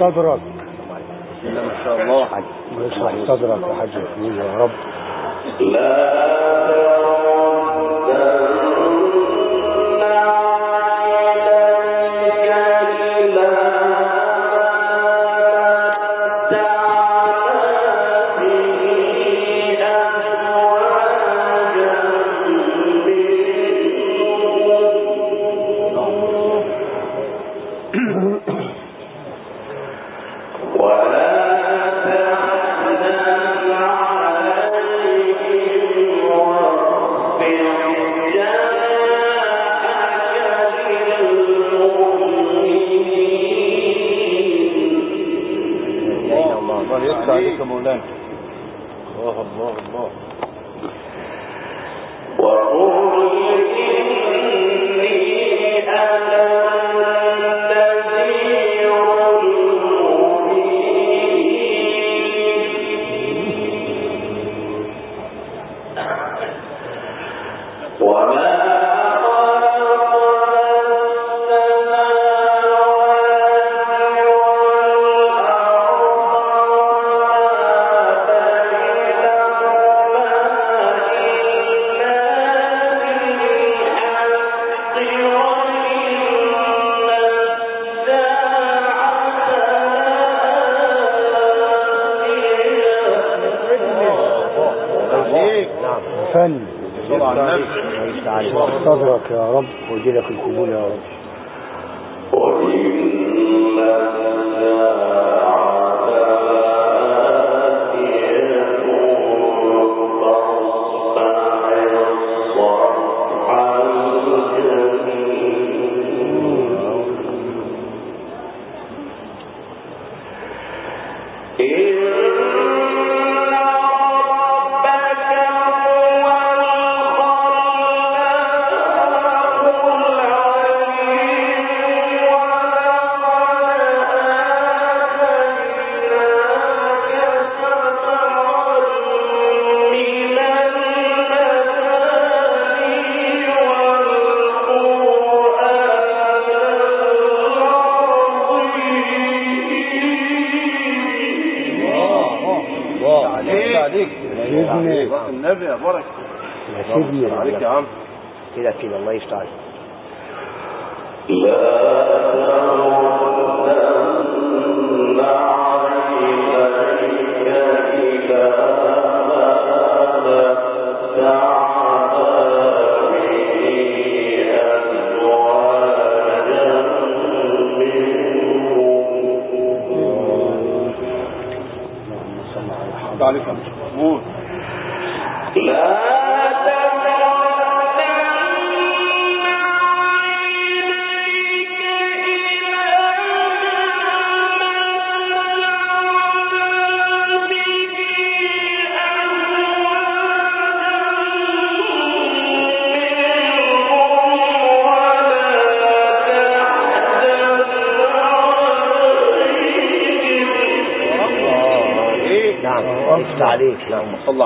صدرك ما شاء الله اشرح صدرك يا رب الله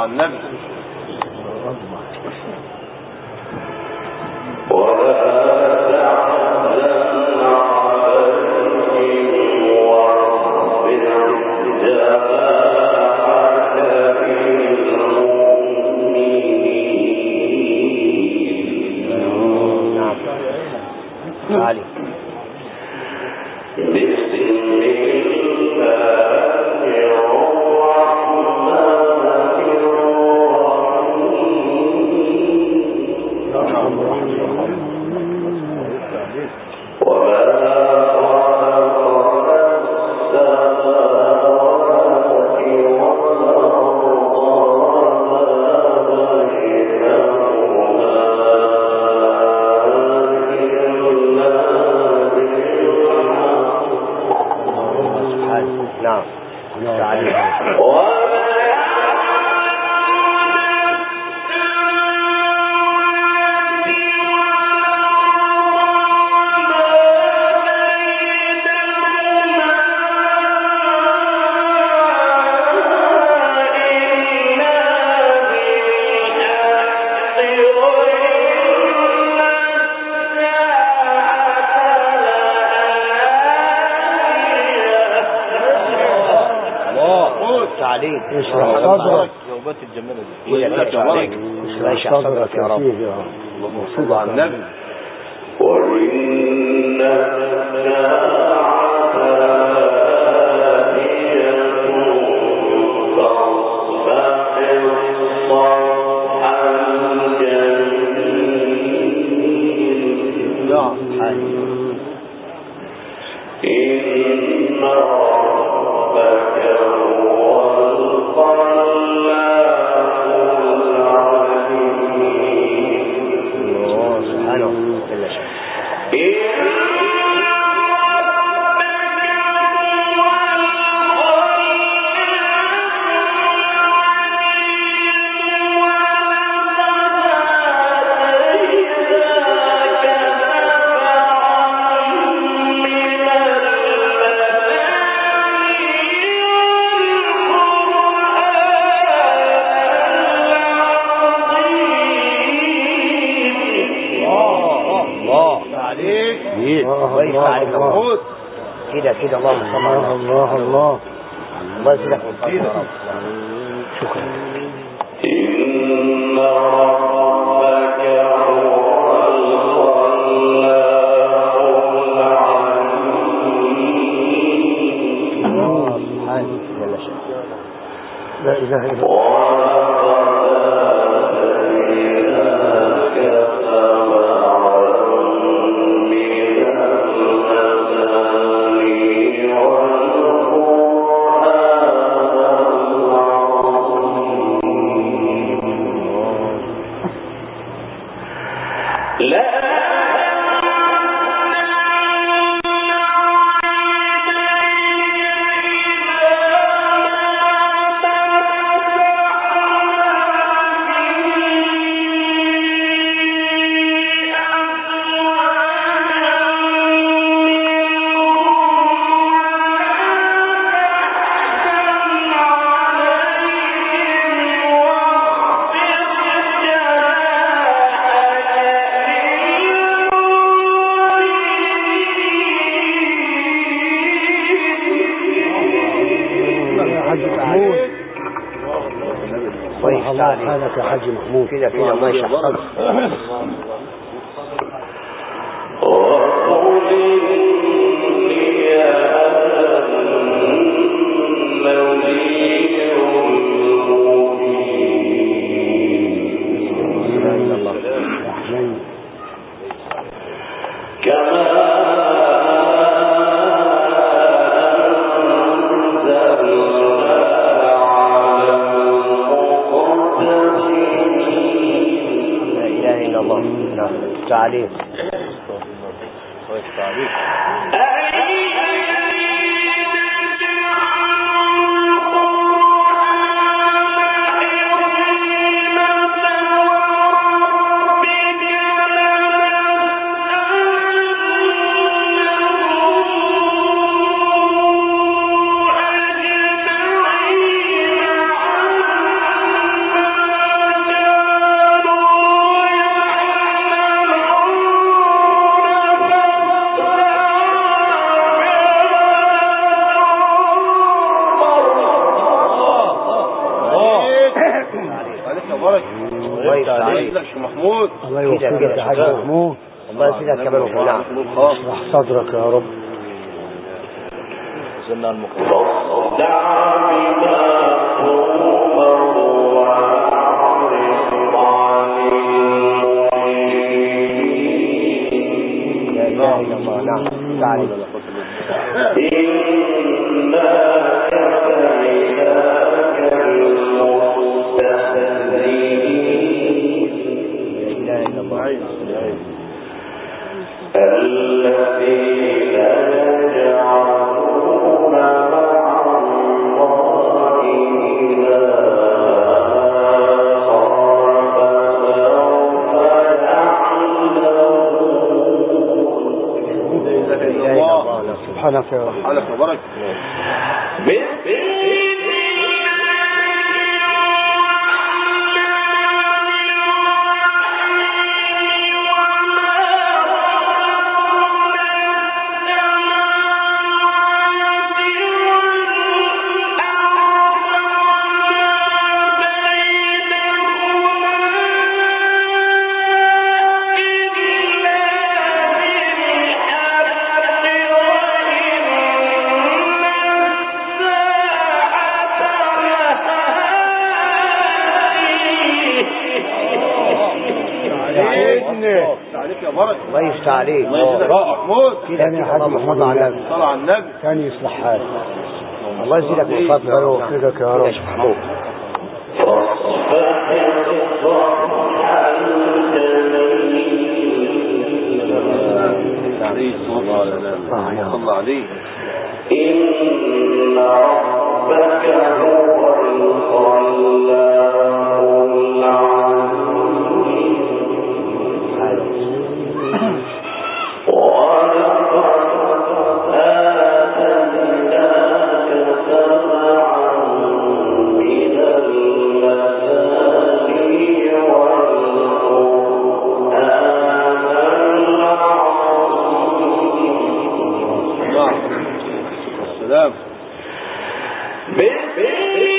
نعم كده كده اللهم الله الله الله الله الله. الله يجزاك شكرا. إن ربك هو لا إله إلا الله. كده كده الله يشحطك 40 صدرك يا رب. المقام حلف ورق عليك يجزاك محمود. ثاني يا حاج محمود على النبي صلى على النبي. ثاني يصلح حالك الله يزيدك من الله فضله يوفقك يا رب. محمود. عليه صلى الله عليه وسلم آه يا رب. الله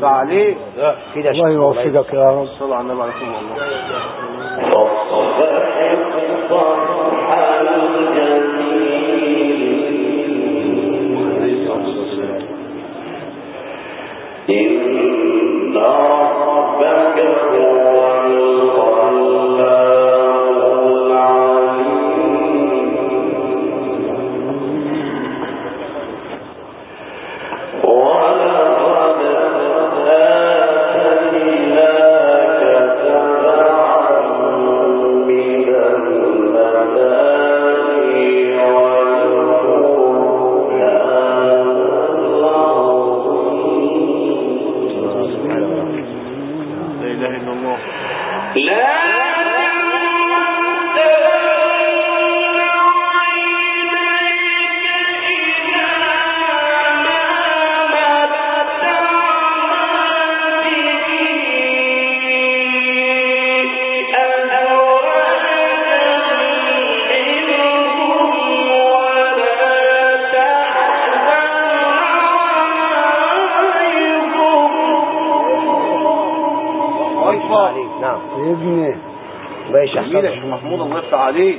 صل على النبي صلى عليه كده الله. يوفقك يا رب. صلى على النبي عليه الصلاه والسلام لا يا صدرك شيخ محمود الله يفتح عليه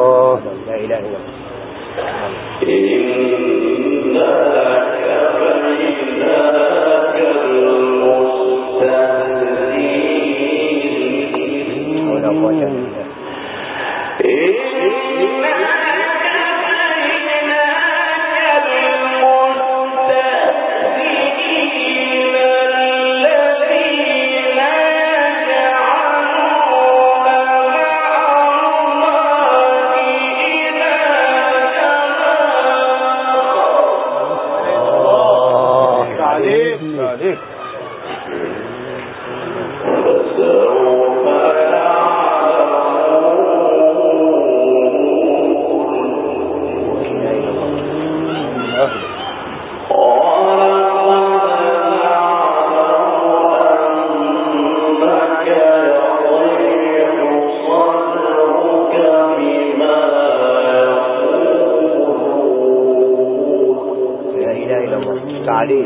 تعليم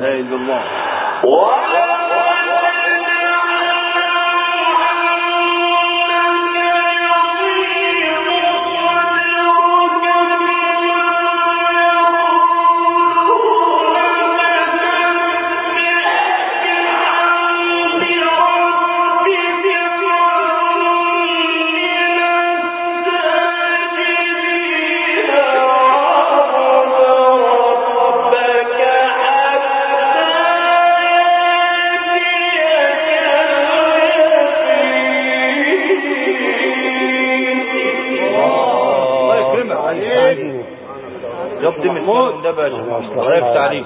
من الموت ده باشا الله يفتح عليك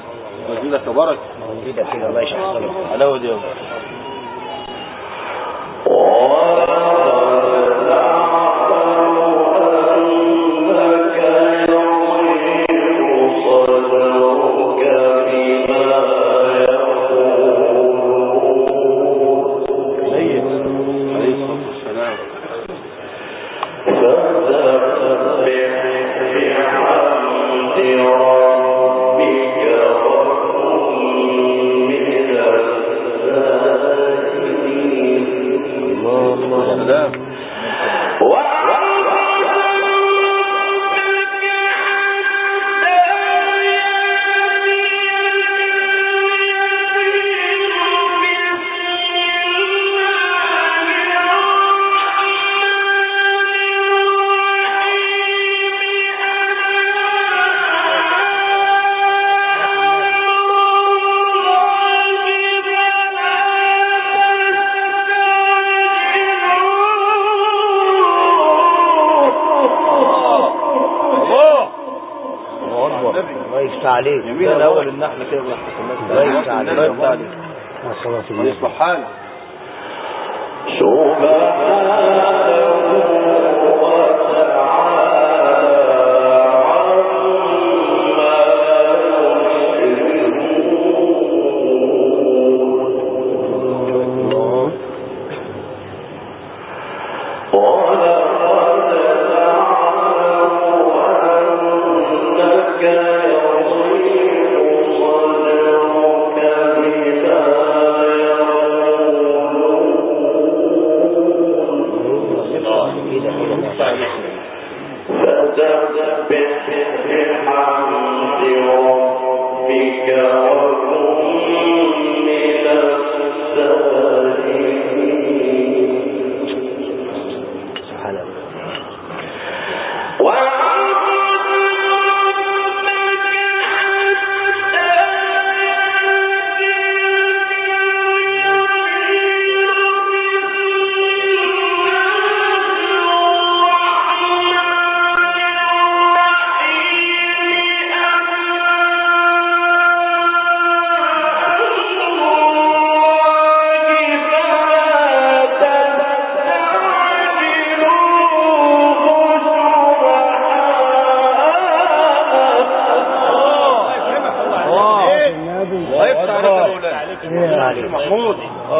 وزيدك كده كده الله صدرك الله عليك يمين الأول النحل كده الله يفتح عليك. الله يفتح عليك يا صلاة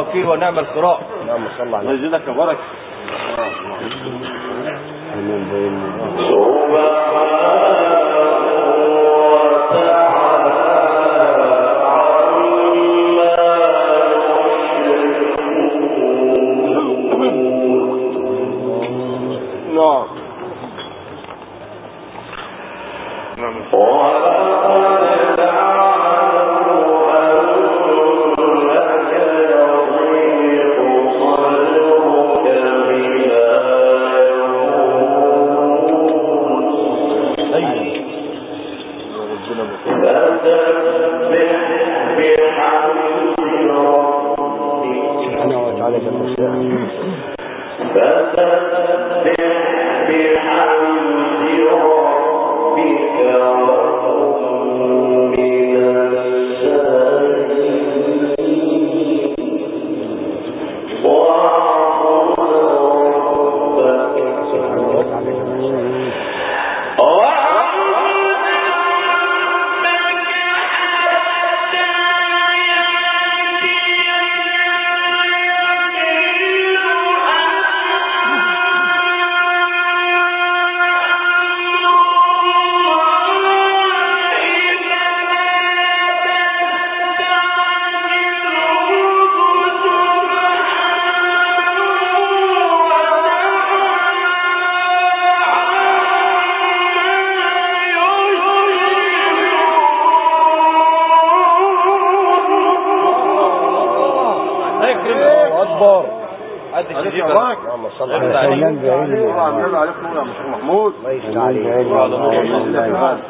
وكيل ونعم القراء. اللهم صل على الله يجزاك يا بركة. نعم اللهم صل على سلام بعيني عليك. نور يا مش محمود الله يفتح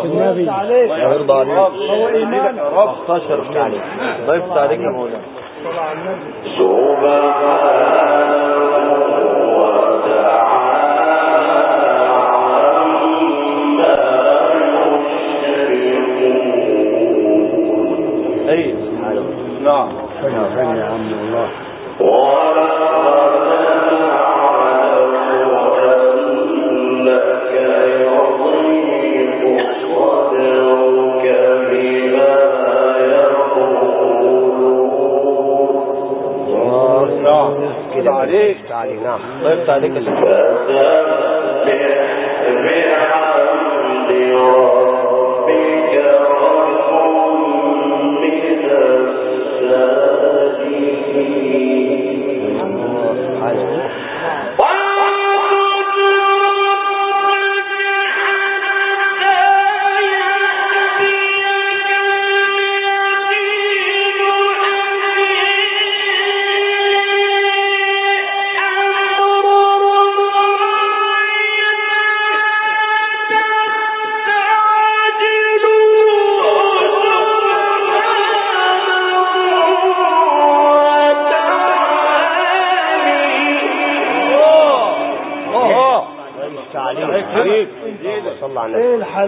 عليك. صلاة النبي الله يرضى عليك. هو إيمان تشرف عليك. الله يفتح عليك يا مولانا. أيوه نعم. فين فين يا عم الله. علینا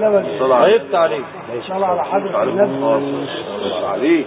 على النبي إيه الحلاوة دي الله يفتح عليك صلى على حضرة النبي عليك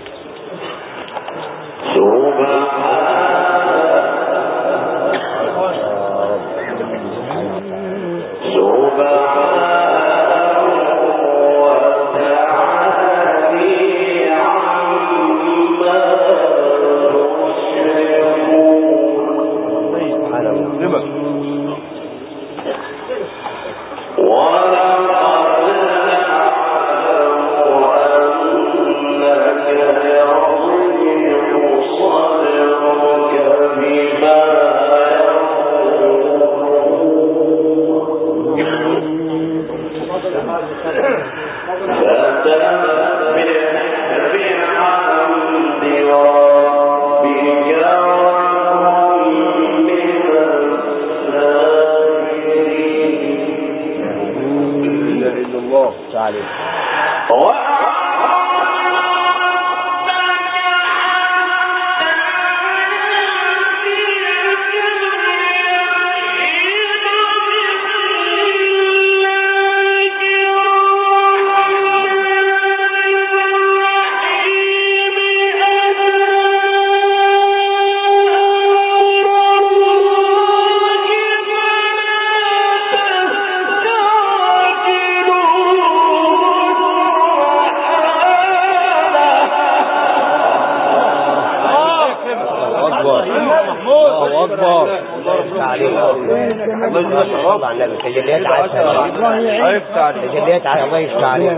تجليات عسل الله. يفتح عليك تجليات عسل الله يفتح عليك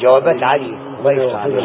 جوابات عالية الله يفتح عليك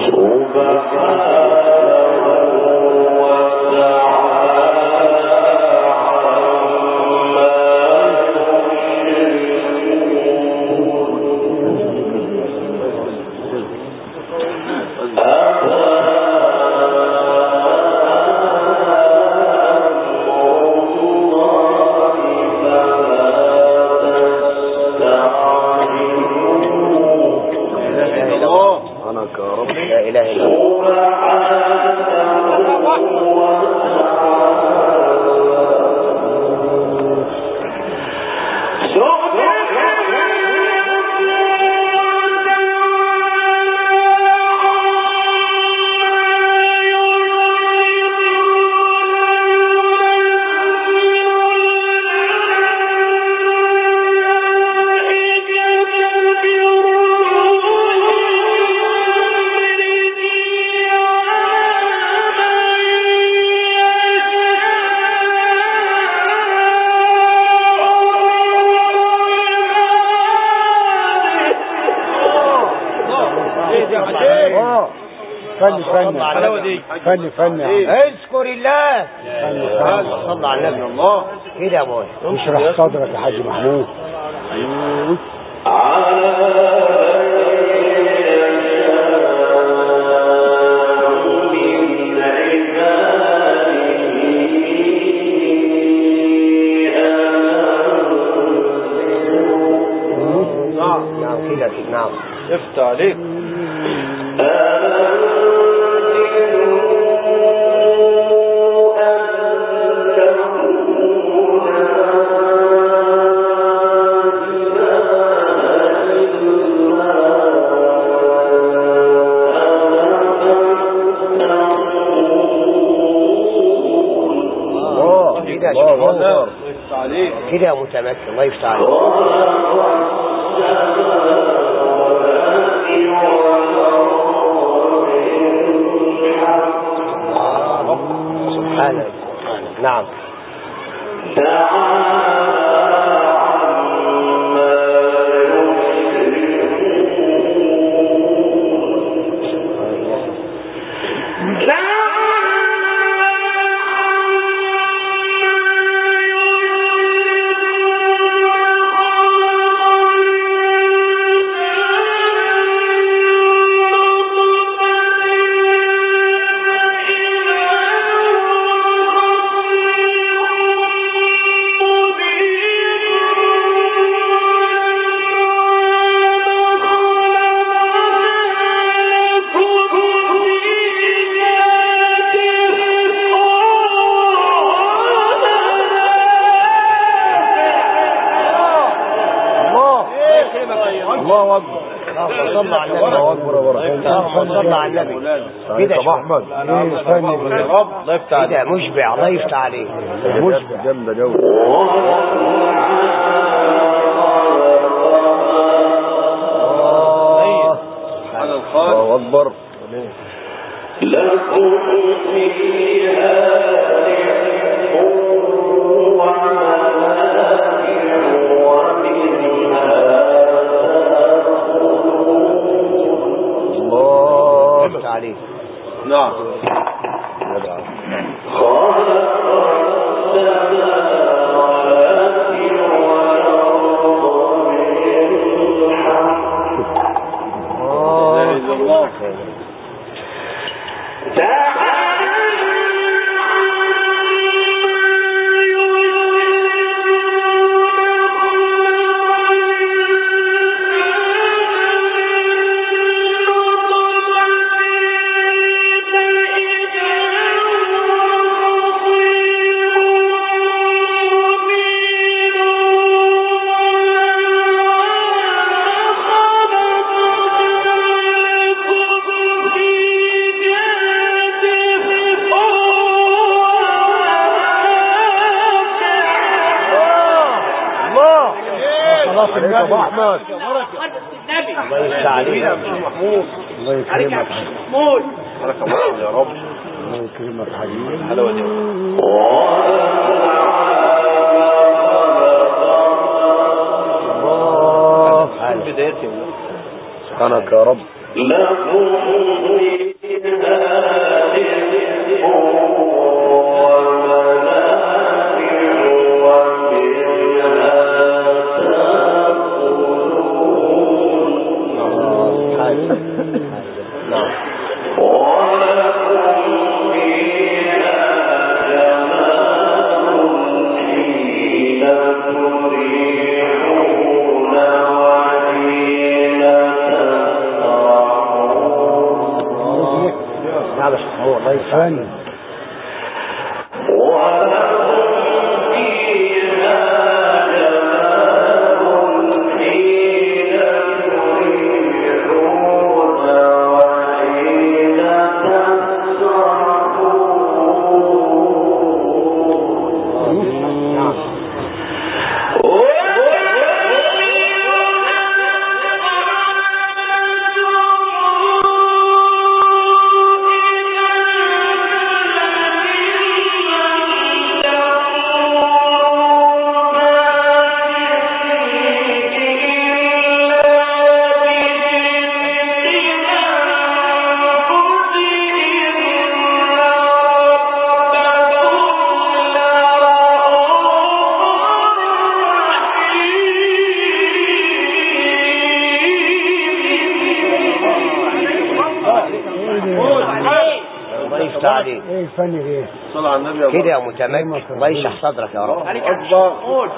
فن فن. عم. اذكر الله. فن فن. صلى على النبي. الله. كده يا أبوي اشرح صدرك يا حاج محمود. عليك كده يا متمكن الله يفتح اللهم صل على النبي كده طب أحمد. إيه فن يا رب الله يفتح كده عليك مشبع الله يفتح عليك مشبع. جامدة جو على الخالق الله أكبر. نعم فني إيه صلى على النبي يا كده يا متمكن. الله يشرح صدرك يا رب. عليك الله.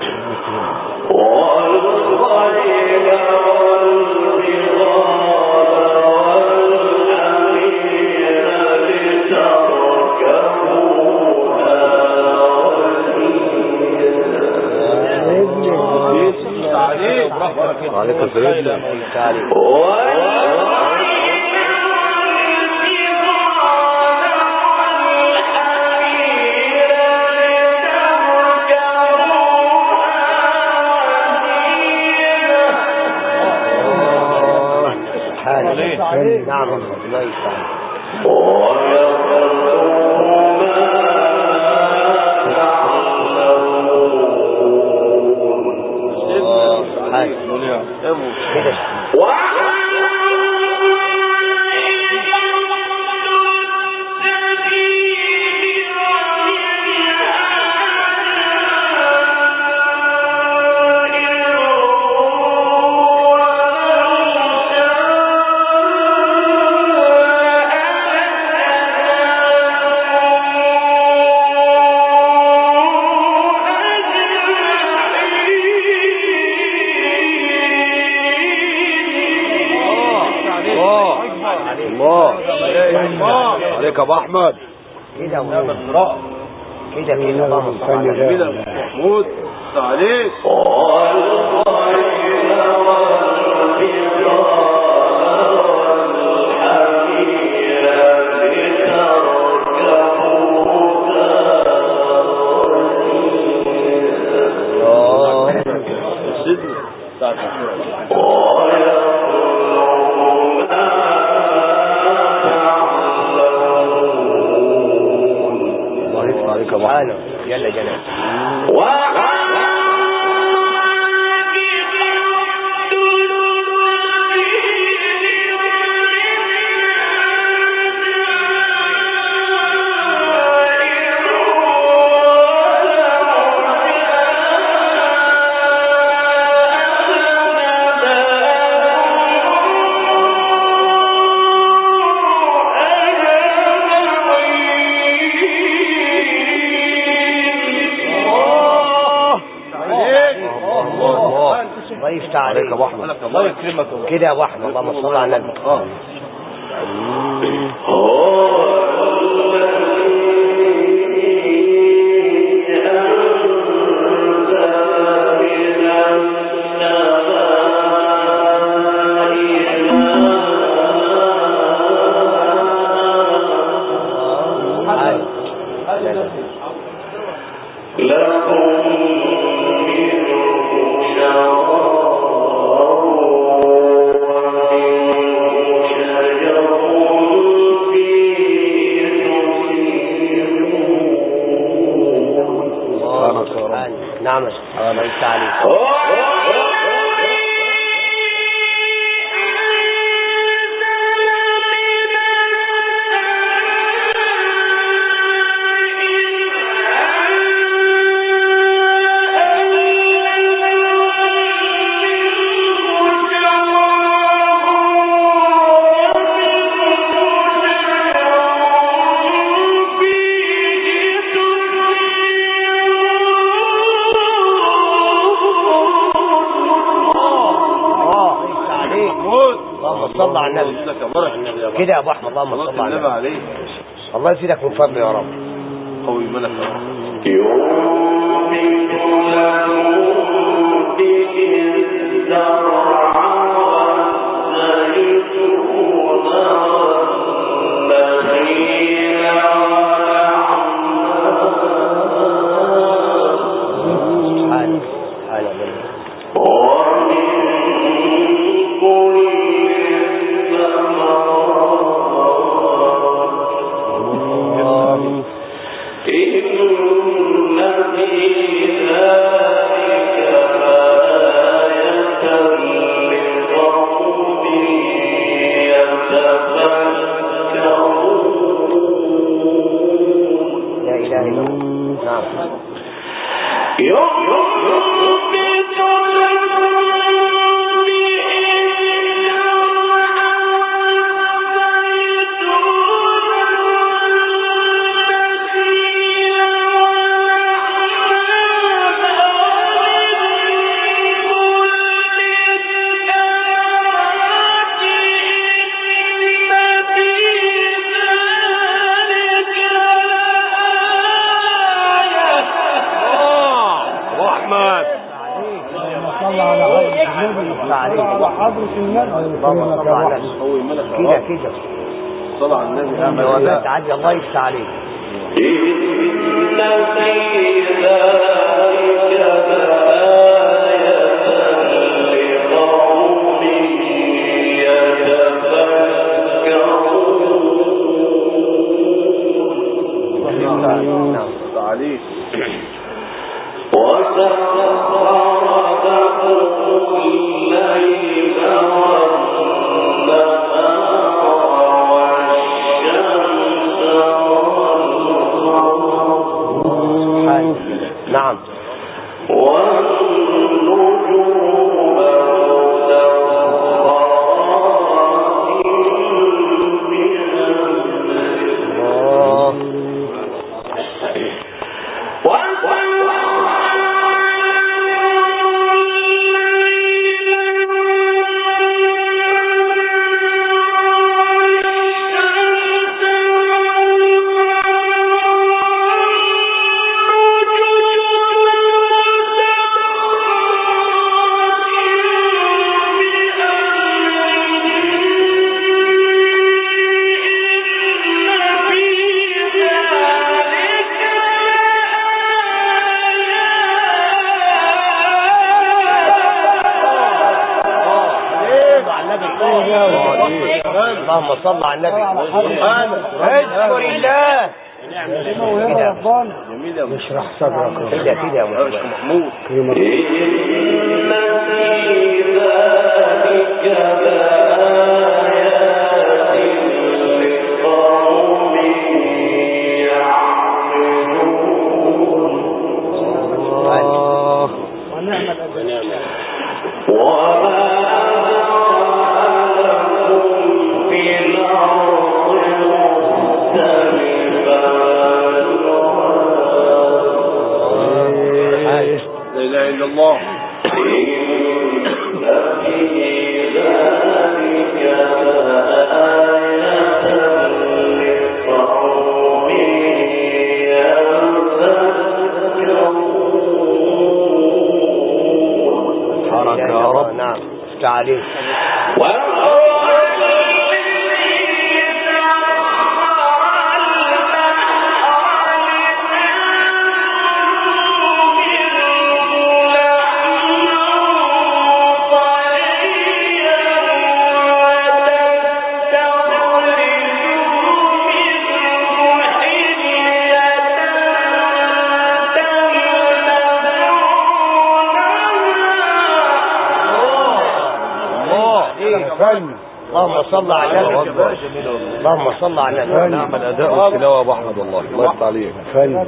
عليك عمل ليس Ah, no. Ya le, كده واحد اللهم صل على النبي. آه. كده يا أبو أحمد اللهم صل على عليه الله يزيدك من فضله يا رب. قوي ملك يا يفتح عليك اللهم صل على النبي. كده كده. صلى على النبي. جوابات عادي الله يفتح عليك. نعم نعم اللهم صل على النبي اذكر الله. اشرح صدرك. كده كده يا محمود. كلمة لا الله حركة يا رب نعم افتح صل على النبي اللهم صل على النبي نعم الاداء يا أبو أحمد والله. الله يفتح عليك. فن.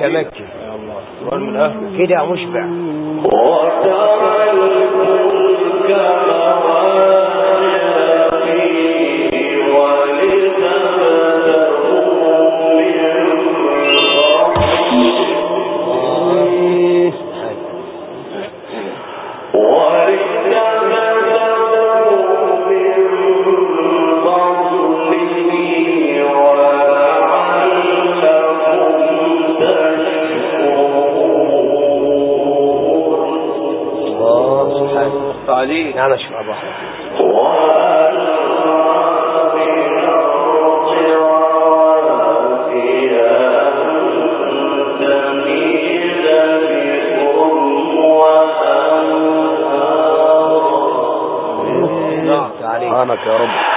متمكن كده مشبع. علي نعم شوف أبو أحمد نعم، سبحانك يا رب.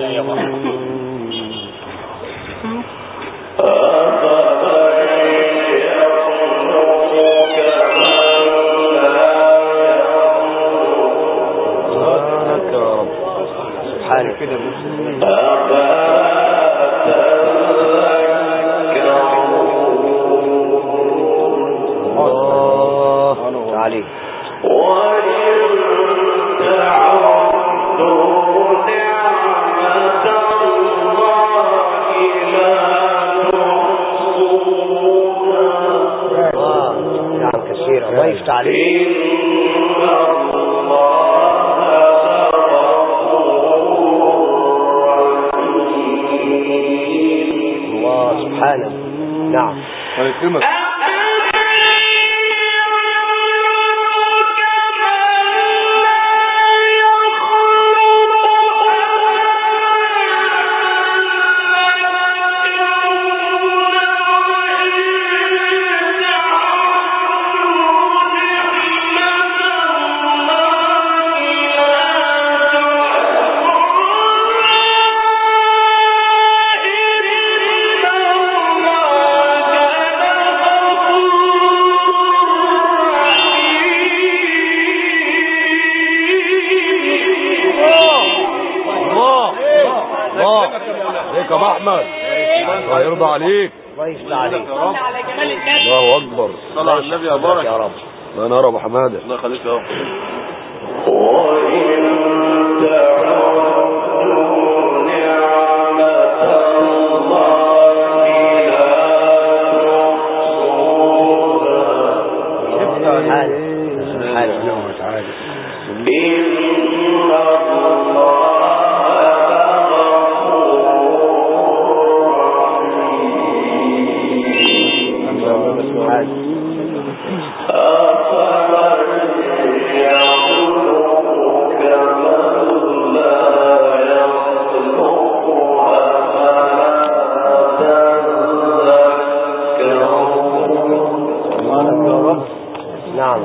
أيضا. كده الله يفتح عليك الله سبحانه نعم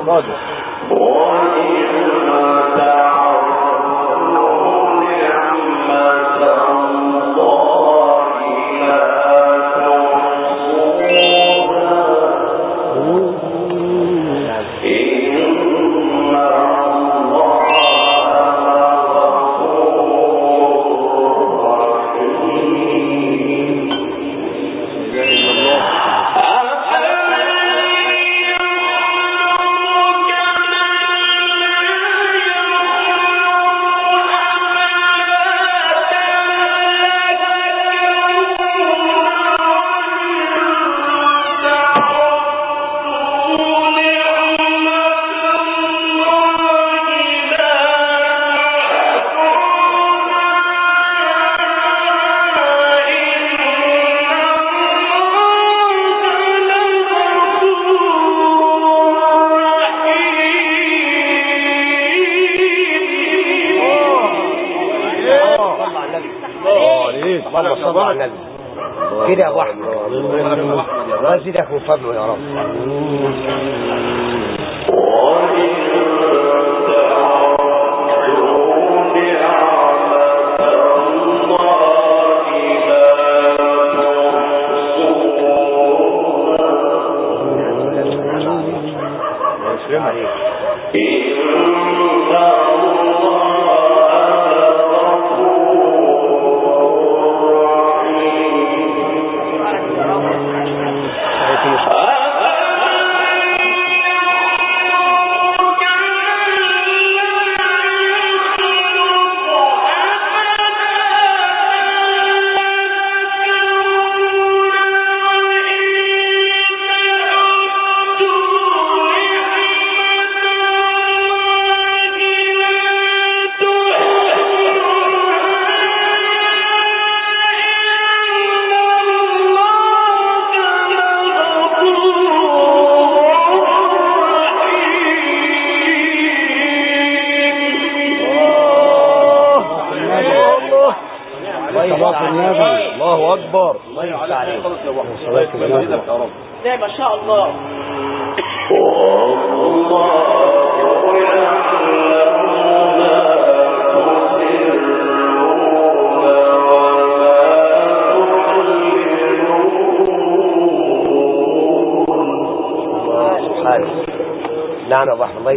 Boa!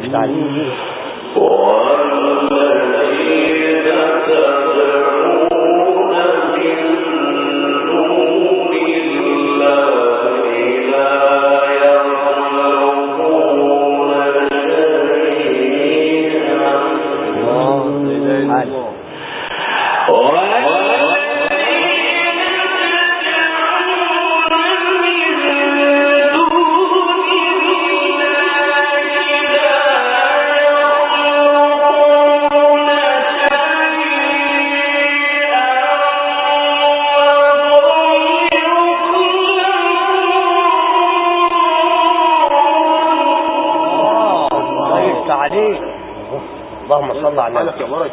اشکاری اللهم صل على النبي